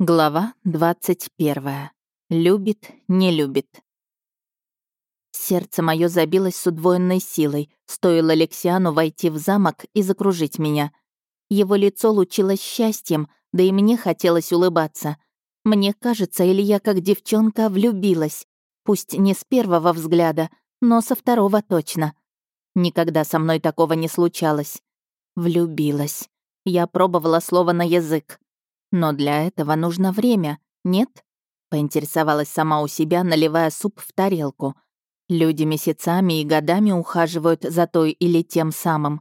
Глава 21. Любит, не любит. Сердце мое забилось с удвоенной силой, стоило Алексиану войти в замок и закружить меня. Его лицо лучилось счастьем, да и мне хотелось улыбаться. Мне кажется, или я как девчонка влюбилась. Пусть не с первого взгляда, но со второго точно. Никогда со мной такого не случалось. Влюбилась. Я пробовала слово на язык. Но для этого нужно время, нет? Поинтересовалась сама у себя, наливая суп в тарелку. Люди месяцами и годами ухаживают за той или тем самым.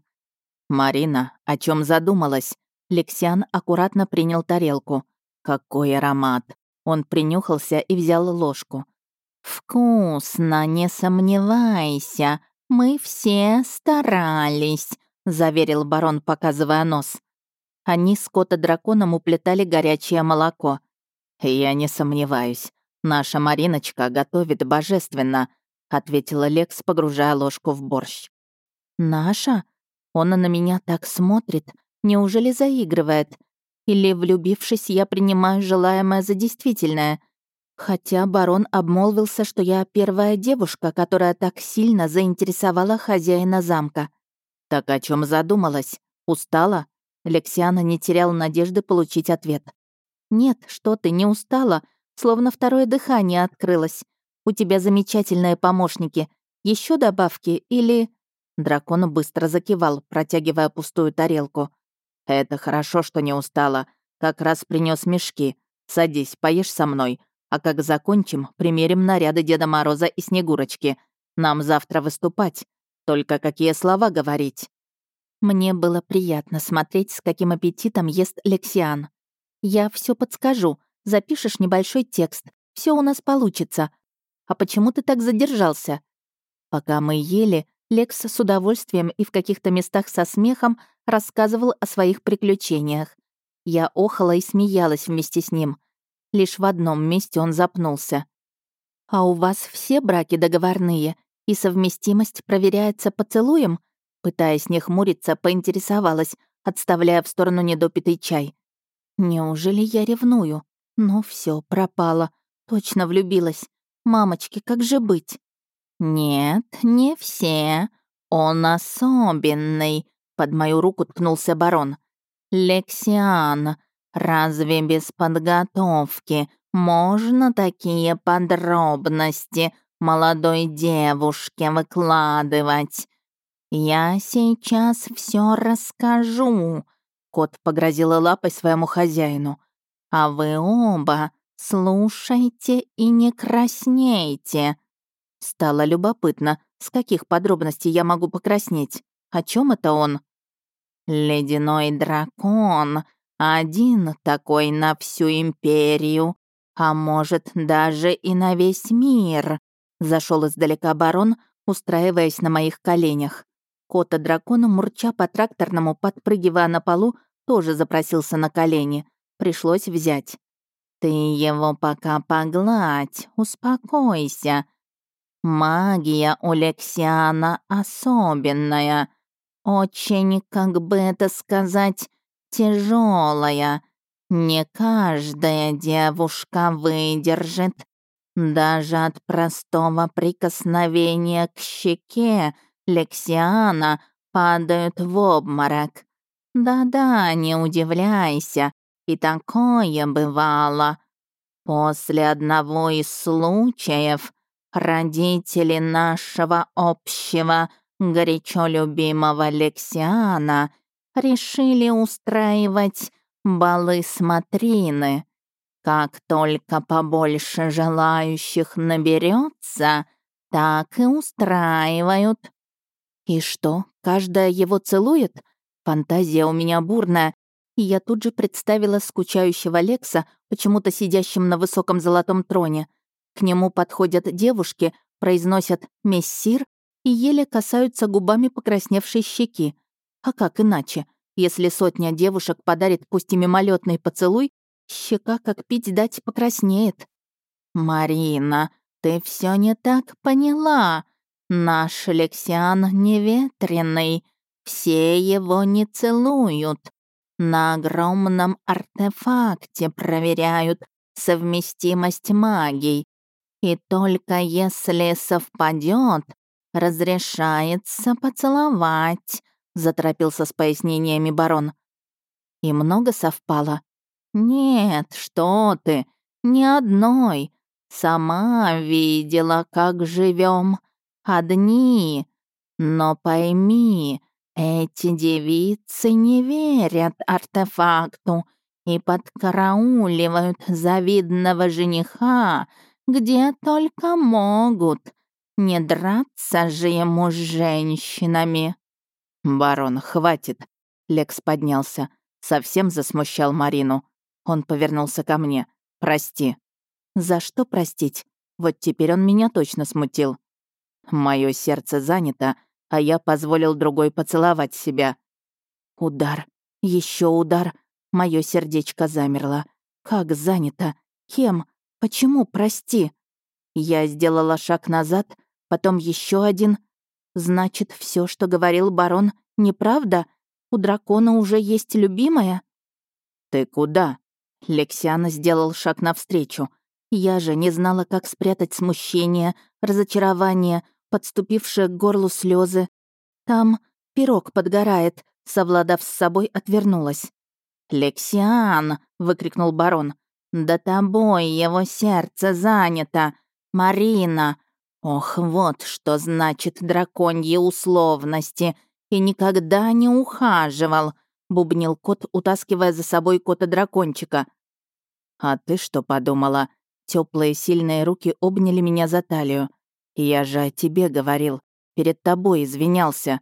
Марина, о чем задумалась? Лексиан аккуратно принял тарелку. Какой аромат! Он принюхался и взял ложку. «Вкусно, не сомневайся, мы все старались», — заверил барон, показывая нос. Они с кота-драконом уплетали горячее молоко. «Я не сомневаюсь. Наша Мариночка готовит божественно», — ответила Лекс, погружая ложку в борщ. «Наша? Он на меня так смотрит. Неужели заигрывает? Или, влюбившись, я принимаю желаемое за действительное?» Хотя барон обмолвился, что я первая девушка, которая так сильно заинтересовала хозяина замка. «Так о чем задумалась? Устала?» Алексиана не теряла надежды получить ответ. «Нет, что ты, не устала? Словно второе дыхание открылось. У тебя замечательные помощники. Еще добавки или...» Дракон быстро закивал, протягивая пустую тарелку. «Это хорошо, что не устала. Как раз принес мешки. Садись, поешь со мной. А как закончим, примерим наряды Деда Мороза и Снегурочки. Нам завтра выступать. Только какие слова говорить?» Мне было приятно смотреть, с каким аппетитом ест Лексиан. «Я все подскажу. Запишешь небольшой текст. Все у нас получится. А почему ты так задержался?» Пока мы ели, Лекс с удовольствием и в каких-то местах со смехом рассказывал о своих приключениях. Я охала и смеялась вместе с ним. Лишь в одном месте он запнулся. «А у вас все браки договорные, и совместимость проверяется поцелуем?» Пытаясь не хмуриться, поинтересовалась, отставляя в сторону недопитый чай. «Неужели я ревную? Ну все, пропало, Точно влюбилась. Мамочки, как же быть?» «Нет, не все. Он особенный», — под мою руку ткнулся барон. «Лексиан, разве без подготовки можно такие подробности молодой девушке выкладывать?» «Я сейчас все расскажу», — кот погрозила лапой своему хозяину. «А вы оба слушайте и не краснейте». Стало любопытно, с каких подробностей я могу покраснеть. О чем это он? «Ледяной дракон. Один такой на всю империю. А может, даже и на весь мир», — зашел издалека барон, устраиваясь на моих коленях. Кота дракона, мурча по тракторному, подпрыгивая на полу, тоже запросился на колени. Пришлось взять. «Ты его пока погладь, успокойся. Магия у Лексиана особенная. Очень, как бы это сказать, тяжелая. Не каждая девушка выдержит. Даже от простого прикосновения к щеке — Лексиана падают в обморок. Да-да, не удивляйся, и такое бывало. После одного из случаев родители нашего общего горячо любимого Лексиана решили устраивать балы смотрины. Как только побольше желающих наберется, так и устраивают и что, каждая его целует? Фантазия у меня бурная. И я тут же представила скучающего Лекса, почему-то сидящим на высоком золотом троне. К нему подходят девушки, произносят «мессир» и еле касаются губами покрасневшей щеки. А как иначе? Если сотня девушек подарит пусть и мимолетный поцелуй, щека как пить дать покраснеет. «Марина, ты все не так поняла!» Наш Алексиан неветренный, все его не целуют. На огромном артефакте проверяют совместимость магий. И только если совпадет, разрешается поцеловать, заторопился с пояснениями барон. И много совпало. Нет, что ты, ни одной. Сама видела, как живем одни. Но пойми, эти девицы не верят артефакту и подкарауливают завидного жениха, где только могут. Не драться же ему с женщинами. «Барон, хватит!» Лекс поднялся. Совсем засмущал Марину. Он повернулся ко мне. «Прости». «За что простить? Вот теперь он меня точно смутил. Мое сердце занято, а я позволил другой поцеловать себя. Удар, еще удар. Мое сердечко замерло. Как занято? Кем? Почему? Прости. Я сделала шаг назад, потом еще один. Значит, все, что говорил барон, неправда? У дракона уже есть любимая? Ты куда? Лексиан сделал шаг навстречу. Я же не знала, как спрятать смущение, разочарование, Подступившие к горлу слезы. Там пирог подгорает, совладав с собой, отвернулась. «Лексиан!» — выкрикнул барон. «Да тобой его сердце занято! Марина! Ох, вот что значит драконьи условности! И никогда не ухаживал!» — бубнил кот, утаскивая за собой кота-дракончика. «А ты что подумала?» Теплые сильные руки обняли меня за талию. Я же о тебе говорил, перед тобой извинялся».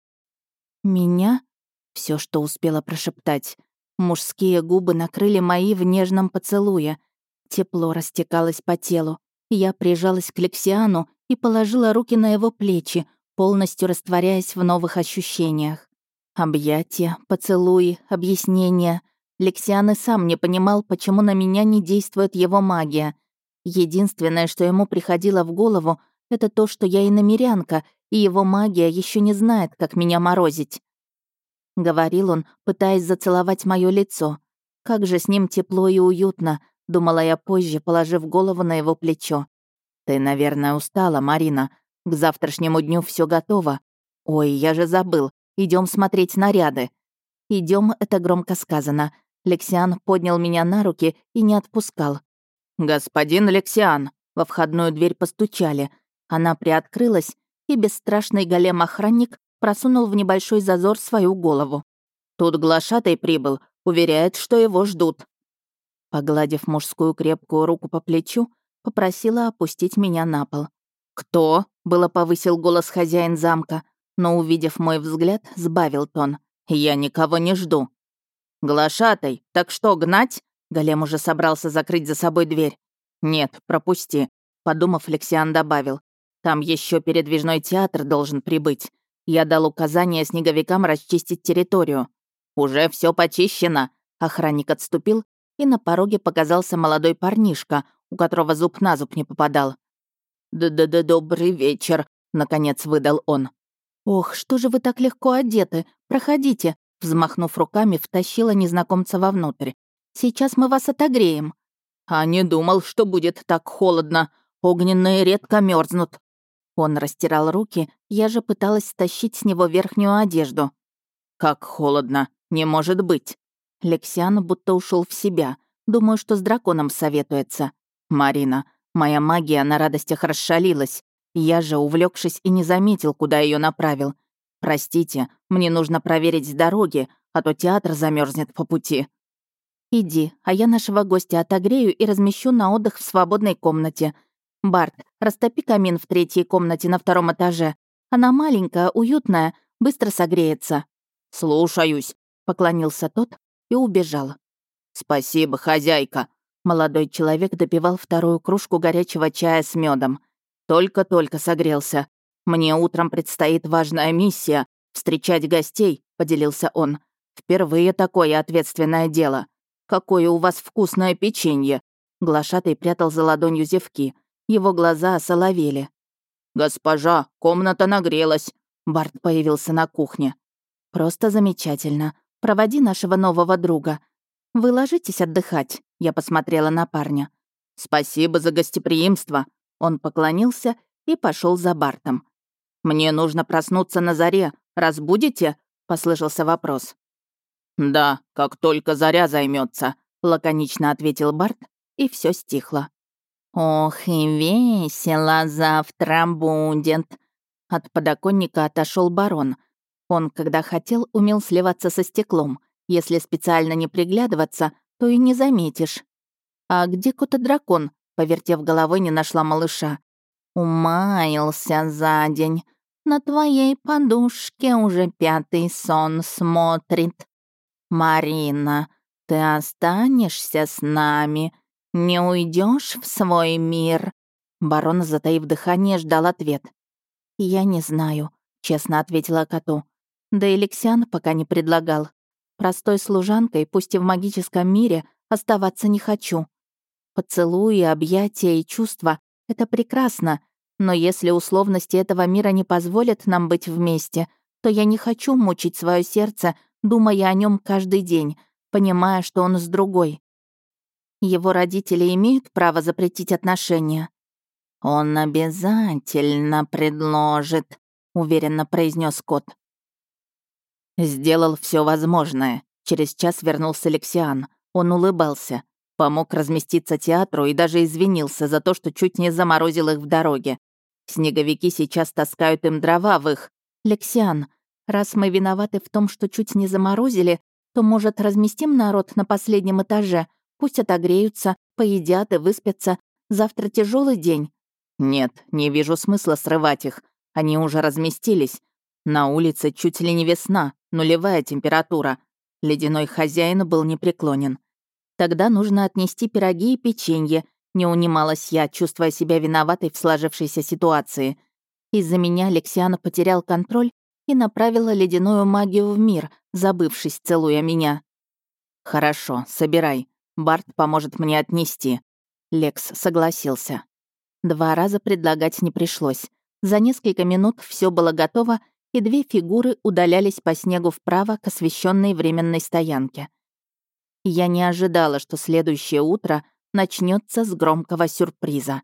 «Меня?» — все, что успела прошептать. Мужские губы накрыли мои в нежном поцелуе. Тепло растекалось по телу. Я прижалась к Лексиану и положила руки на его плечи, полностью растворяясь в новых ощущениях. Объятия, поцелуи, объяснения. Лексиан и сам не понимал, почему на меня не действует его магия. Единственное, что ему приходило в голову — это то, что я и намерянка, и его магия еще не знает, как меня морозить. Говорил он, пытаясь зацеловать мое лицо. Как же с ним тепло и уютно, думала я позже, положив голову на его плечо. Ты, наверное, устала, Марина. К завтрашнему дню все готово. Ой, я же забыл. Идем смотреть наряды. Идем, это громко сказано. Лексиан поднял меня на руки и не отпускал. Господин Лексиан! Во входную дверь постучали. Она приоткрылась, и бесстрашный голем-охранник просунул в небольшой зазор свою голову. Тут глашатай прибыл, уверяет, что его ждут. Погладив мужскую крепкую руку по плечу, попросила опустить меня на пол. «Кто?» — было повысил голос хозяин замка, но, увидев мой взгляд, сбавил тон. «Я никого не жду». «Глашатай, так что, гнать?» Голем уже собрался закрыть за собой дверь. «Нет, пропусти», — подумав, Алексиан добавил. Там еще передвижной театр должен прибыть. Я дал указание снеговикам расчистить территорию. Уже все почищено. Охранник отступил, и на пороге показался молодой парнишка, у которого зуб на зуб не попадал. «Да-да-да, добрый вечер», — наконец выдал он. «Ох, что же вы так легко одеты? Проходите», — взмахнув руками, втащила незнакомца вовнутрь. «Сейчас мы вас отогреем». «А не думал, что будет так холодно. Огненные редко мерзнут, он растирал руки, я же пыталась стащить с него верхнюю одежду. «Как холодно! Не может быть!» Лексиан будто ушел в себя. Думаю, что с драконом советуется. «Марина, моя магия на радостях расшалилась. Я же, увлекшись и не заметил, куда ее направил. Простите, мне нужно проверить дороги, а то театр замерзнет по пути». «Иди, а я нашего гостя отогрею и размещу на отдых в свободной комнате», Барт, растопи камин в третьей комнате на втором этаже. Она маленькая, уютная, быстро согреется». «Слушаюсь», — поклонился тот и убежал. «Спасибо, хозяйка», — молодой человек допивал вторую кружку горячего чая с медом. «Только-только согрелся. Мне утром предстоит важная миссия — встречать гостей», — поделился он. «Впервые такое ответственное дело. Какое у вас вкусное печенье!» Глашатый прятал за ладонью зевки. Его глаза осоловели. «Госпожа, комната нагрелась!» Барт появился на кухне. «Просто замечательно. Проводи нашего нового друга. Вы ложитесь отдыхать», — я посмотрела на парня. «Спасибо за гостеприимство!» Он поклонился и пошел за Бартом. «Мне нужно проснуться на заре. Разбудите?» — послышался вопрос. «Да, как только заря займется, лаконично ответил Барт, и все стихло. «Ох, и весело завтра будет!» От подоконника отошел барон. Он, когда хотел, умел сливаться со стеклом. Если специально не приглядываться, то и не заметишь. «А где кота дракон?» — повертев головой, не нашла малыша. «Умаялся за день. На твоей подушке уже пятый сон смотрит. Марина, ты останешься с нами?» «Не уйдешь в свой мир?» Барон, затаив дыхание, ждал ответ. «Я не знаю», — честно ответила коту. Да и Лексиан пока не предлагал. Простой служанкой, пусть и в магическом мире, оставаться не хочу. Поцелуи, объятия и чувства — это прекрасно, но если условности этого мира не позволят нам быть вместе, то я не хочу мучить свое сердце, думая о нем каждый день, понимая, что он с другой. Его родители имеют право запретить отношения?» «Он обязательно предложит», — уверенно произнес кот. «Сделал все возможное». Через час вернулся Алексиан. Он улыбался. Помог разместиться театру и даже извинился за то, что чуть не заморозил их в дороге. Снеговики сейчас таскают им дрова в их... «Лексиан, раз мы виноваты в том, что чуть не заморозили, то, может, разместим народ на последнем этаже?» Пусть отогреются, поедят и выспятся. Завтра тяжелый день». «Нет, не вижу смысла срывать их. Они уже разместились. На улице чуть ли не весна, нулевая температура. Ледяной хозяин был непреклонен. Тогда нужно отнести пироги и печенье. Не унималась я, чувствуя себя виноватой в сложившейся ситуации. Из-за меня Алексиана потерял контроль и направила ледяную магию в мир, забывшись, целуя меня. «Хорошо, собирай. Барт поможет мне отнести». Лекс согласился. Два раза предлагать не пришлось. За несколько минут все было готово, и две фигуры удалялись по снегу вправо к освещенной временной стоянке. Я не ожидала, что следующее утро начнется с громкого сюрприза.